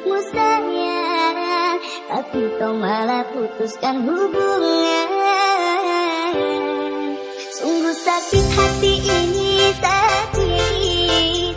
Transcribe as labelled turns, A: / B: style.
A: untukmu sayang Tapi kau malah putuskan hubungan. Sungguh sakit hati ini sakit.